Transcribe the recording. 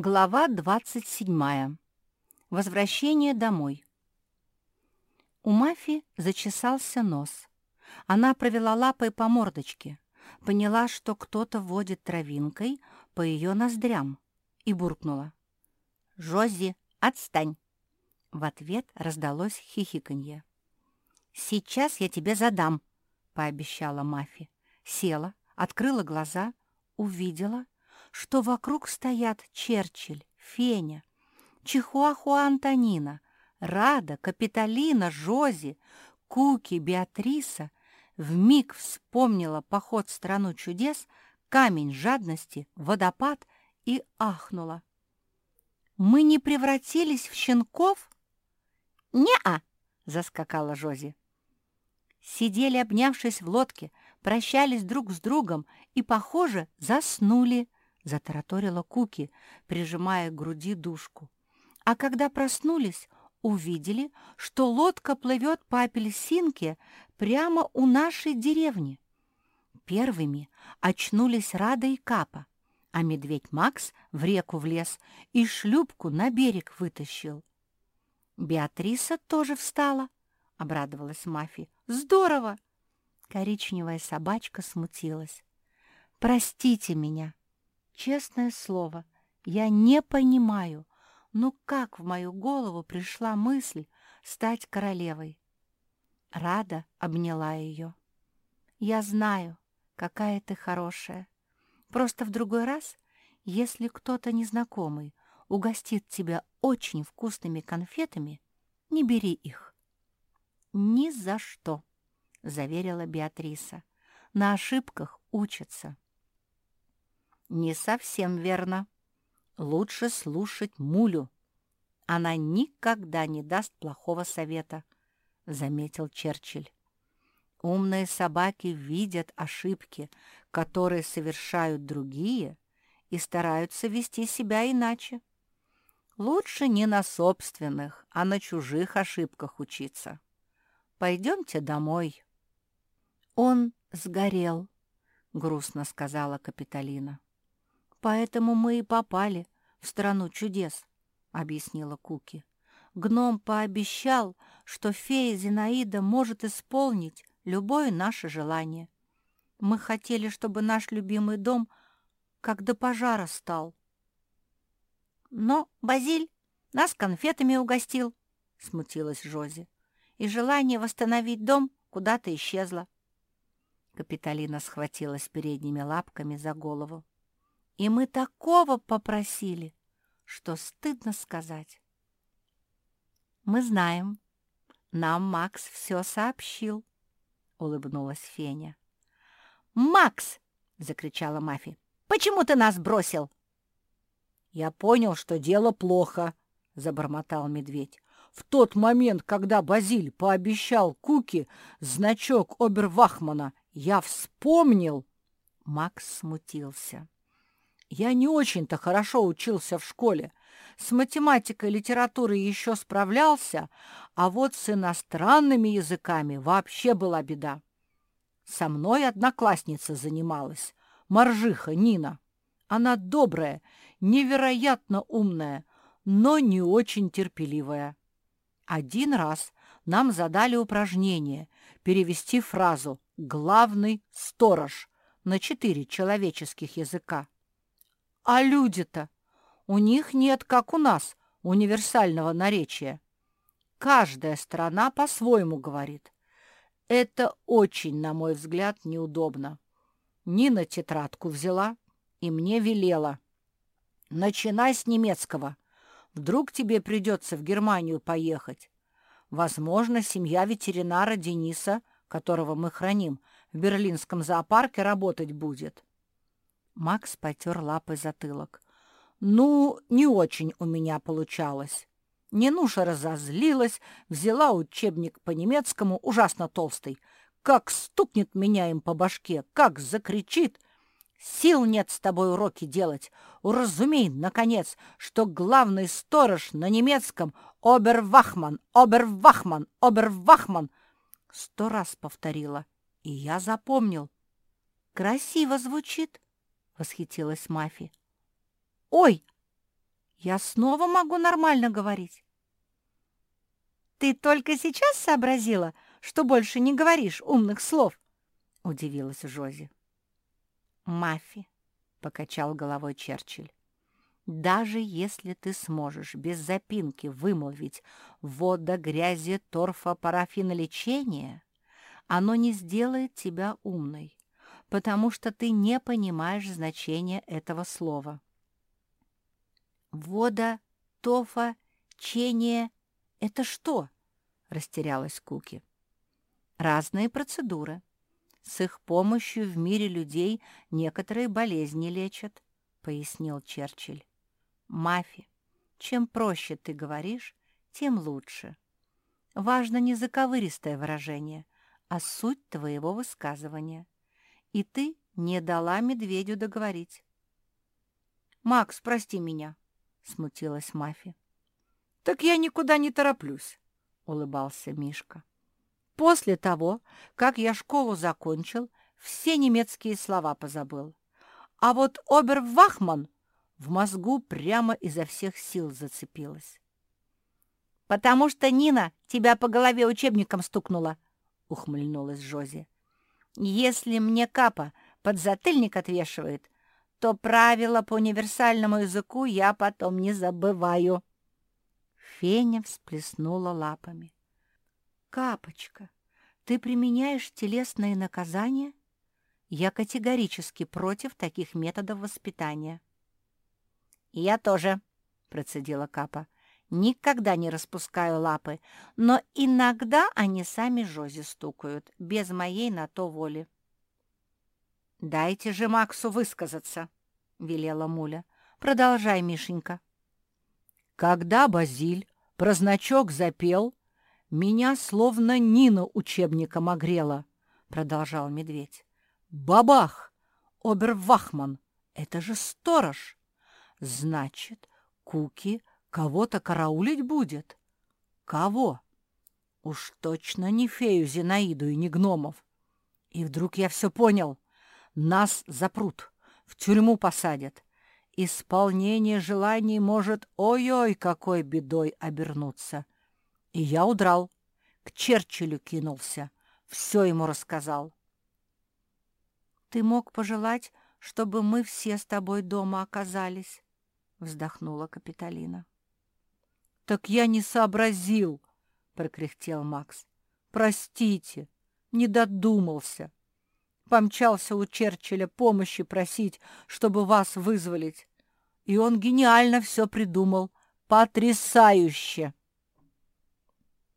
Глава 27. Возвращение домой. У Мафи зачесался нос. Она провела лапой по мордочке, поняла, что кто-то водит травинкой по ее ноздрям и буркнула. «Жози, отстань!» В ответ раздалось хихиканье. «Сейчас я тебе задам», — пообещала Мафи. Села, открыла глаза, увидела — что вокруг стоят Черчилль, Феня, Чихуахуа Антонина, Рада, Капитолина, Жози, Куки, Беатриса, вмиг вспомнила поход в страну чудес, камень жадности, водопад и ахнула. «Мы не превратились в щенков?» «Не-а!» — заскакала Жози. Сидели, обнявшись в лодке, прощались друг с другом и, похоже, заснули, затараторила Куки, прижимая к груди душку. А когда проснулись, увидели, что лодка плывет по апельсинке прямо у нашей деревни. Первыми очнулись Рада и Капа, а медведь Макс в реку влез и шлюпку на берег вытащил. Беатриса тоже встала, — обрадовалась Мафи. «Здорово!» Коричневая собачка смутилась. «Простите меня, Честное слово, я не понимаю, ну как в мою голову пришла мысль стать королевой? Рада обняла ее. Я знаю, какая ты хорошая. Просто в другой раз, если кто-то незнакомый угостит тебя очень вкусными конфетами, не бери их. «Ни за что», — заверила Беатриса. «На ошибках учатся». Не совсем верно. Лучше слушать Мулю. Она никогда не даст плохого совета, заметил Черчилль. Умные собаки видят ошибки, которые совершают другие, и стараются вести себя иначе. Лучше не на собственных, а на чужих ошибках учиться. Пойдемте домой. Он сгорел, грустно сказала Капитолина. «Поэтому мы и попали в страну чудес», — объяснила Куки. «Гном пообещал, что фея Зинаида может исполнить любое наше желание. Мы хотели, чтобы наш любимый дом как до пожара стал». «Но Базиль нас конфетами угостил», — смутилась Жози, «и желание восстановить дом куда-то исчезло». Капитолина схватилась передними лапками за голову. И мы такого попросили, что стыдно сказать. Мы знаем. Нам Макс все сообщил, — улыбнулась Феня. «Макс!» — закричала Мафи. «Почему ты нас бросил?» «Я понял, что дело плохо», — забормотал медведь. «В тот момент, когда Базиль пообещал Куки значок Обервахмана, я вспомнил...» Макс смутился. Я не очень-то хорошо учился в школе. С математикой и литературой еще справлялся, а вот с иностранными языками вообще была беда. Со мной одноклассница занималась, моржиха Нина. Она добрая, невероятно умная, но не очень терпеливая. Один раз нам задали упражнение перевести фразу «главный сторож» на четыре человеческих языка. А люди-то? У них нет, как у нас, универсального наречия. Каждая страна по-своему говорит. Это очень, на мой взгляд, неудобно. Нина тетрадку взяла и мне велела. Начинай с немецкого. Вдруг тебе придется в Германию поехать. Возможно, семья ветеринара Дениса, которого мы храним, в берлинском зоопарке работать будет. Макс потер лапой затылок. «Ну, не очень у меня получалось». Ненуша разозлилась, взяла учебник по немецкому, ужасно толстый. Как стукнет меня им по башке, как закричит. Сил нет с тобой уроки делать. Уразумей, наконец, что главный сторож на немецком — Обервахман, Обервахман, Обервахман. Сто раз повторила, и я запомнил. Красиво звучит, — восхитилась Мафи. «Ой!» Я снова могу нормально говорить. «Ты только сейчас сообразила, что больше не говоришь умных слов?» — удивилась Жози. «Мафи», — покачал головой Черчилль, «даже если ты сможешь без запинки вымолвить вода, грязи, торфа, парафина, лечения, оно не сделает тебя умной, потому что ты не понимаешь значения этого слова». «Вода, тофа, чение — это что?» — растерялась Куки. «Разные процедуры. С их помощью в мире людей некоторые болезни лечат», — пояснил Черчилль. «Мафи, чем проще ты говоришь, тем лучше. Важно не заковыристое выражение, а суть твоего высказывания. И ты не дала медведю договорить». «Макс, прости меня», смутилась Мафи. «Так я никуда не тороплюсь», — улыбался Мишка. «После того, как я школу закончил, все немецкие слова позабыл. А вот Обервахман в мозгу прямо изо всех сил зацепилась. «Потому что Нина тебя по голове учебником стукнула», — ухмыльнулась Жози. «Если мне Капа подзатыльник отвешивает, то правила по универсальному языку я потом не забываю. Феня всплеснула лапами. «Капочка, ты применяешь телесные наказания? Я категорически против таких методов воспитания». «Я тоже», — процедила Капа. «Никогда не распускаю лапы, но иногда они сами жози стукают, без моей на то воли». «Дайте же Максу высказаться», — велела Муля. «Продолжай, Мишенька». Когда Базиль про значок запел, меня словно Нина учебником огрела, — продолжал медведь. Бабах! Обервахман! Это же сторож! Значит, Куки кого-то караулить будет? Кого? Уж точно не фею Зинаиду и не гномов. И вдруг я все понял — нас запрут, в тюрьму посадят. Исполнение желаний может ой-ой какой бедой обернуться. И я удрал, к Черчиллю кинулся, все ему рассказал. «Ты мог пожелать, чтобы мы все с тобой дома оказались?» — вздохнула Капитолина. «Так я не сообразил!» — прокряхтел Макс. «Простите, не додумался!» помчался у Черчилля помощи просить, чтобы вас вызволить. И он гениально все придумал. Потрясающе!